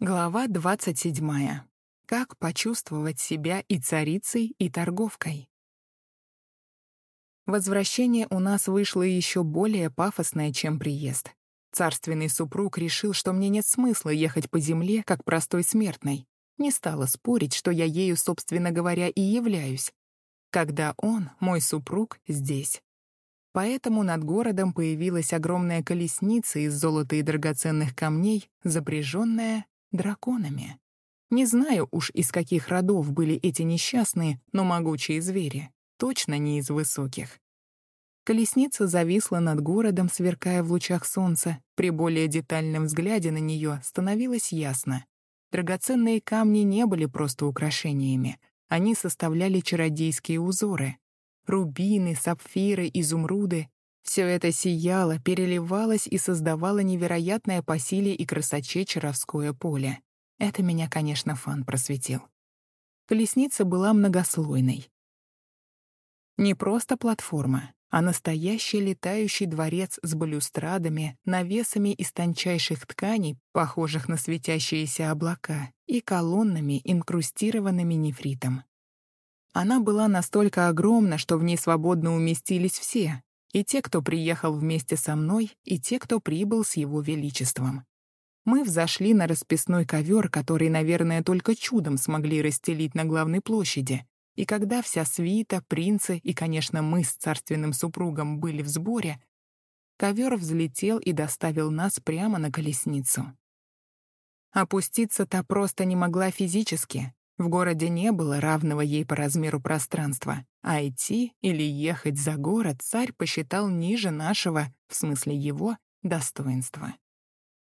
Глава 27. Как почувствовать себя и царицей, и торговкой. Возвращение у нас вышло еще более пафосное, чем приезд. Царственный супруг решил, что мне нет смысла ехать по земле, как простой смертной. Не стала спорить, что я ею, собственно говоря, и являюсь. Когда он, мой супруг, здесь. Поэтому над городом появилась огромная колесница из золота и драгоценных камней, запряженная драконами. Не знаю уж, из каких родов были эти несчастные, но могучие звери. Точно не из высоких. Колесница зависла над городом, сверкая в лучах солнца. При более детальном взгляде на нее становилось ясно. Драгоценные камни не были просто украшениями. Они составляли чародейские узоры. Рубины, сапфиры, изумруды — все это сияло, переливалось и создавало невероятное по силе и красоте чаровское поле. Это меня, конечно, фан просветил. Колесница была многослойной. Не просто платформа, а настоящий летающий дворец с балюстрадами, навесами из тончайших тканей, похожих на светящиеся облака, и колоннами, инкрустированными нефритом. Она была настолько огромна, что в ней свободно уместились все, и те, кто приехал вместе со мной, и те, кто прибыл с его величеством. Мы взошли на расписной ковер, который, наверное, только чудом смогли расстелить на главной площади. И когда вся свита, принцы и, конечно, мы с царственным супругом были в сборе, ковер взлетел и доставил нас прямо на колесницу. Опуститься-то просто не могла физически. В городе не было равного ей по размеру пространства, а идти или ехать за город царь посчитал ниже нашего, в смысле его, достоинства.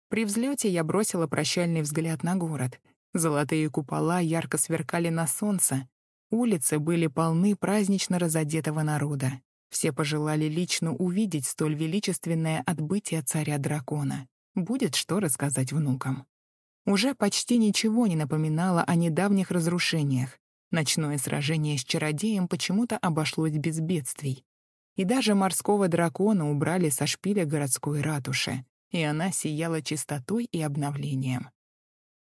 При взлете я бросила прощальный взгляд на город. Золотые купола ярко сверкали на солнце. Улицы были полны празднично разодетого народа. Все пожелали лично увидеть столь величественное отбытие царя-дракона. Будет что рассказать внукам. Уже почти ничего не напоминало о недавних разрушениях. Ночное сражение с чародеем почему-то обошлось без бедствий. И даже морского дракона убрали со шпиля городской ратуши и она сияла чистотой и обновлением.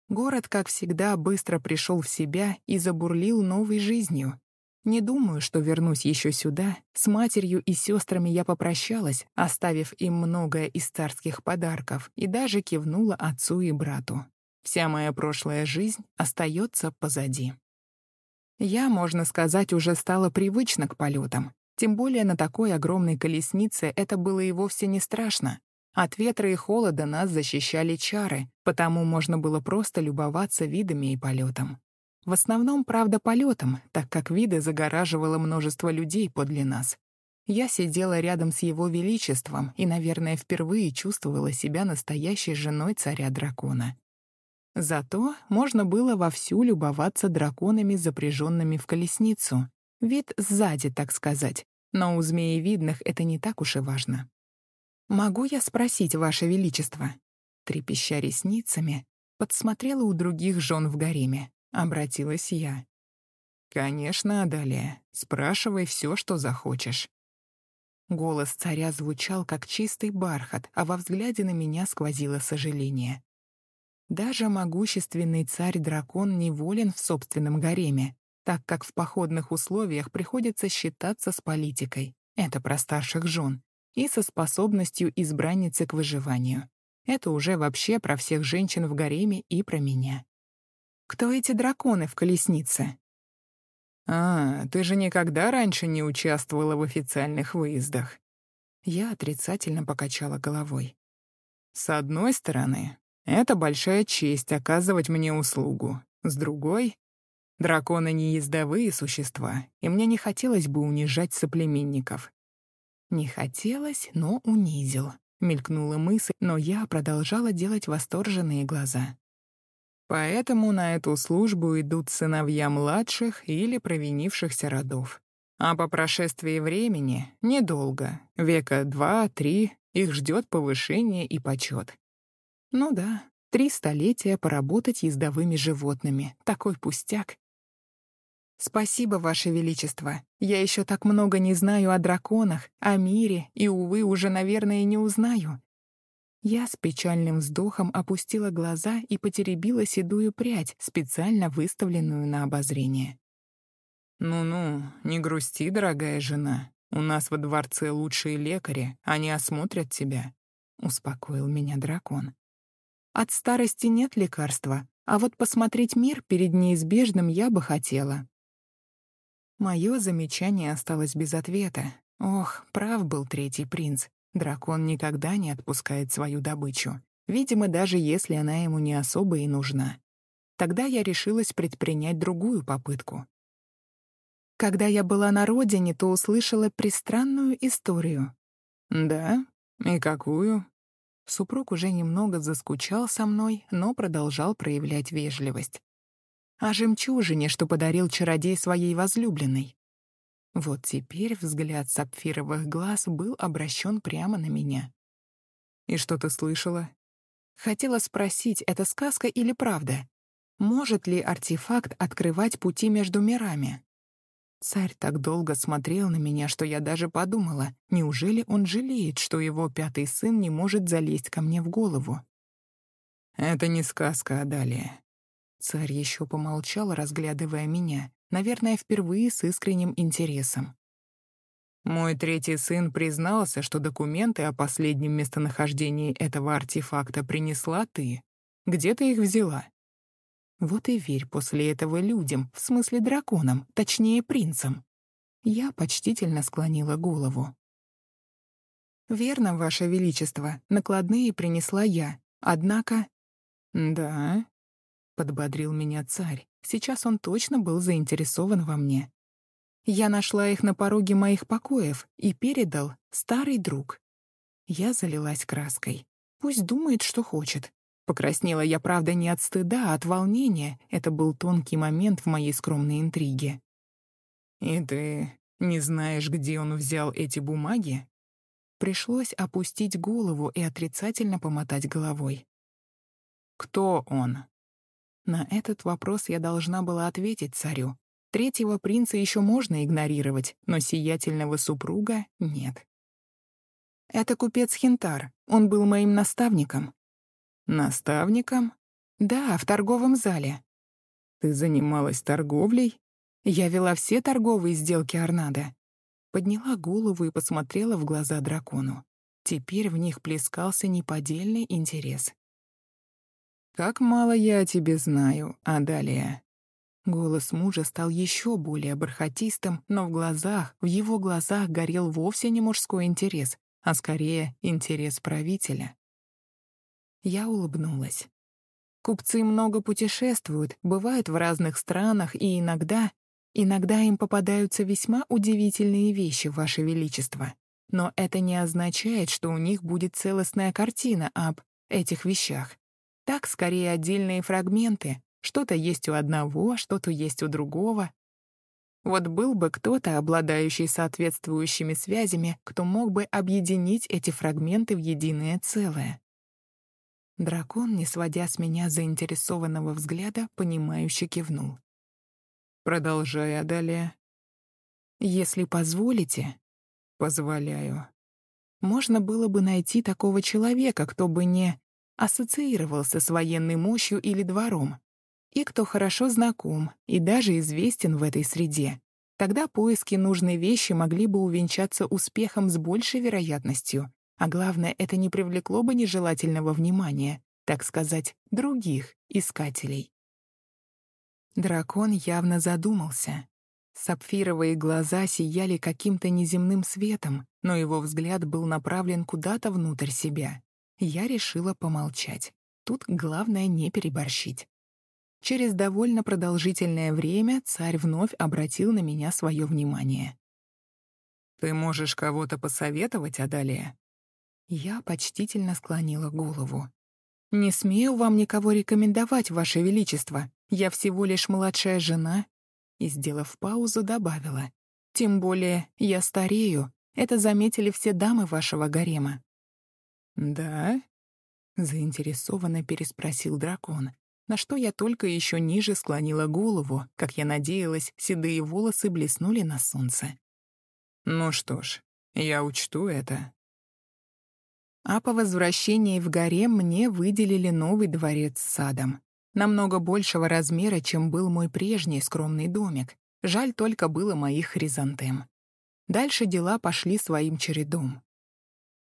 Город, как всегда, быстро пришел в себя и забурлил новой жизнью. Не думаю, что вернусь еще сюда. С матерью и сестрами я попрощалась, оставив им многое из царских подарков, и даже кивнула отцу и брату. Вся моя прошлая жизнь остается позади. Я, можно сказать, уже стала привычна к полетам. Тем более на такой огромной колеснице это было и вовсе не страшно. От ветра и холода нас защищали чары, потому можно было просто любоваться видами и полетом. В основном, правда, полетом, так как виды загораживало множество людей подле нас. Я сидела рядом с его величеством и, наверное, впервые чувствовала себя настоящей женой царя-дракона. Зато можно было вовсю любоваться драконами, запряженными в колесницу. Вид сзади, так сказать. Но у змеевидных это не так уж и важно. «Могу я спросить, Ваше Величество?» Трепеща ресницами, подсмотрела у других жен в гареме. Обратилась я. «Конечно, Адалия. Спрашивай все, что захочешь». Голос царя звучал, как чистый бархат, а во взгляде на меня сквозило сожаление. Даже могущественный царь-дракон неволен в собственном гареме, так как в походных условиях приходится считаться с политикой. Это про старших жен и со способностью избранницы к выживанию. Это уже вообще про всех женщин в гареме и про меня. Кто эти драконы в колеснице? «А, ты же никогда раньше не участвовала в официальных выездах». Я отрицательно покачала головой. «С одной стороны, это большая честь оказывать мне услугу. С другой, драконы не ездовые существа, и мне не хотелось бы унижать соплеменников. Не хотелось, но унизил. Мелькнула мысль, но я продолжала делать восторженные глаза. Поэтому на эту службу идут сыновья младших или провинившихся родов. А по прошествии времени, недолго, века два-три, их ждет повышение и почет. Ну да, три столетия поработать ездовыми животными. Такой пустяк. «Спасибо, Ваше Величество. Я еще так много не знаю о драконах, о мире, и, увы, уже, наверное, не узнаю». Я с печальным вздохом опустила глаза и потеребила седую прядь, специально выставленную на обозрение. «Ну-ну, не грусти, дорогая жена. У нас во дворце лучшие лекари, они осмотрят тебя», — успокоил меня дракон. «От старости нет лекарства, а вот посмотреть мир перед неизбежным я бы хотела». Мое замечание осталось без ответа. Ох, прав был третий принц. Дракон никогда не отпускает свою добычу. Видимо, даже если она ему не особо и нужна. Тогда я решилась предпринять другую попытку. Когда я была на родине, то услышала пристранную историю. «Да? И какую?» Супруг уже немного заскучал со мной, но продолжал проявлять вежливость. О жемчужине, что подарил чародей своей возлюбленной. Вот теперь взгляд сапфировых глаз был обращен прямо на меня. «И что ты слышала?» Хотела спросить, это сказка или правда? Может ли артефакт открывать пути между мирами? Царь так долго смотрел на меня, что я даже подумала, неужели он жалеет, что его пятый сын не может залезть ко мне в голову? «Это не сказка, Адалия». Царь еще помолчал, разглядывая меня, наверное, впервые с искренним интересом. Мой третий сын признался, что документы о последнем местонахождении этого артефакта принесла ты. Где ты их взяла? Вот и верь после этого людям, в смысле драконам, точнее принцам. Я почтительно склонила голову. «Верно, Ваше Величество, накладные принесла я. Однако...» «Да?» — подбодрил меня царь. Сейчас он точно был заинтересован во мне. Я нашла их на пороге моих покоев и передал старый друг. Я залилась краской. Пусть думает, что хочет. Покраснела я, правда, не от стыда, а от волнения. Это был тонкий момент в моей скромной интриге. «И ты не знаешь, где он взял эти бумаги?» Пришлось опустить голову и отрицательно помотать головой. «Кто он?» На этот вопрос я должна была ответить царю. Третьего принца еще можно игнорировать, но сиятельного супруга — нет. Это купец Хинтар. Он был моим наставником. Наставником? Да, в торговом зале. Ты занималась торговлей? Я вела все торговые сделки Арнада. Подняла голову и посмотрела в глаза дракону. Теперь в них плескался неподдельный интерес. «Как мало я о тебе знаю, Адалия». Голос мужа стал еще более бархатистым, но в глазах, в его глазах горел вовсе не мужской интерес, а скорее интерес правителя. Я улыбнулась. Купцы много путешествуют, бывают в разных странах, и иногда, иногда им попадаются весьма удивительные вещи, Ваше Величество. Но это не означает, что у них будет целостная картина об этих вещах. Так, скорее, отдельные фрагменты. Что-то есть у одного, что-то есть у другого. Вот был бы кто-то, обладающий соответствующими связями, кто мог бы объединить эти фрагменты в единое целое. Дракон, не сводя с меня заинтересованного взгляда, понимающе кивнул. «Продолжай, Адалия». «Если позволите...» «Позволяю». Можно было бы найти такого человека, кто бы не ассоциировался с военной мощью или двором, и кто хорошо знаком и даже известен в этой среде. Тогда поиски нужной вещи могли бы увенчаться успехом с большей вероятностью, а главное, это не привлекло бы нежелательного внимания, так сказать, других искателей. Дракон явно задумался. Сапфировые глаза сияли каким-то неземным светом, но его взгляд был направлен куда-то внутрь себя. Я решила помолчать. Тут главное не переборщить. Через довольно продолжительное время царь вновь обратил на меня свое внимание. «Ты можешь кого-то посоветовать, Адалия?» Я почтительно склонила голову. «Не смею вам никого рекомендовать, Ваше Величество. Я всего лишь младшая жена». И, сделав паузу, добавила. «Тем более я старею. Это заметили все дамы вашего гарема. «Да?» — заинтересованно переспросил дракон, на что я только еще ниже склонила голову, как я надеялась, седые волосы блеснули на солнце. «Ну что ж, я учту это». А по возвращении в гарем мне выделили новый дворец с садом. Намного большего размера, чем был мой прежний скромный домик. Жаль только было моих хризантем. Дальше дела пошли своим чередом.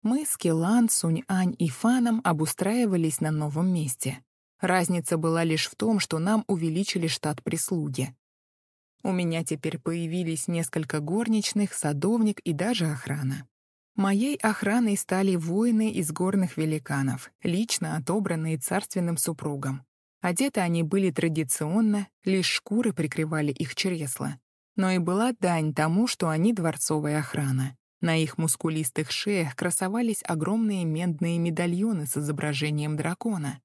Мы с Келан, Сунь-Ань и Фаном обустраивались на новом месте. Разница была лишь в том, что нам увеличили штат прислуги. У меня теперь появились несколько горничных, садовник и даже охрана. Моей охраной стали воины из горных великанов, лично отобранные царственным супругом. Одеты они были традиционно, лишь шкуры прикрывали их чресла. Но и была дань тому, что они дворцовая охрана. На их мускулистых шеях красовались огромные медные медальоны с изображением дракона.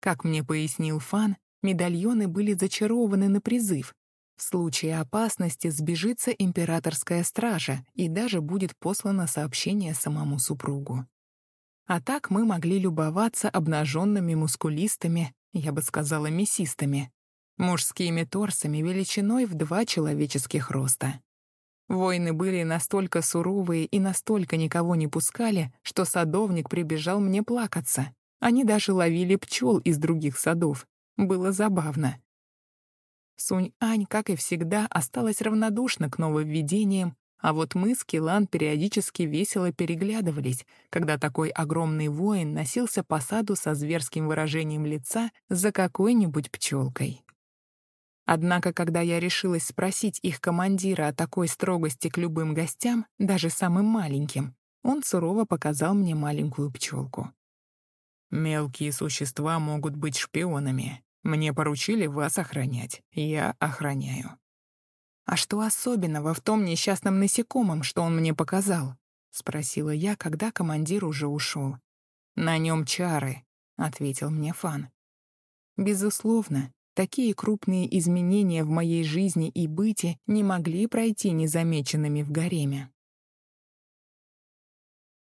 Как мне пояснил Фан, медальоны были зачарованы на призыв. В случае опасности сбежится императорская стража и даже будет послано сообщение самому супругу. А так мы могли любоваться обнаженными мускулистами, я бы сказала, мясистыми, мужскими торсами величиной в два человеческих роста. Воины были настолько суровые и настолько никого не пускали, что садовник прибежал мне плакаться. Они даже ловили пчел из других садов. Было забавно. Сунь-Ань, как и всегда, осталась равнодушна к нововведениям, а вот мы с Килан периодически весело переглядывались, когда такой огромный воин носился по саду со зверским выражением лица за какой-нибудь пчелкой. Однако, когда я решилась спросить их командира о такой строгости к любым гостям, даже самым маленьким, он сурово показал мне маленькую пчелку. «Мелкие существа могут быть шпионами. Мне поручили вас охранять. Я охраняю. «А что особенного в том несчастном насекомом, что он мне показал?» — спросила я, когда командир уже ушел. «На нем чары», — ответил мне Фан. Безусловно, такие крупные изменения в моей жизни и быте не могли пройти незамеченными в гареме.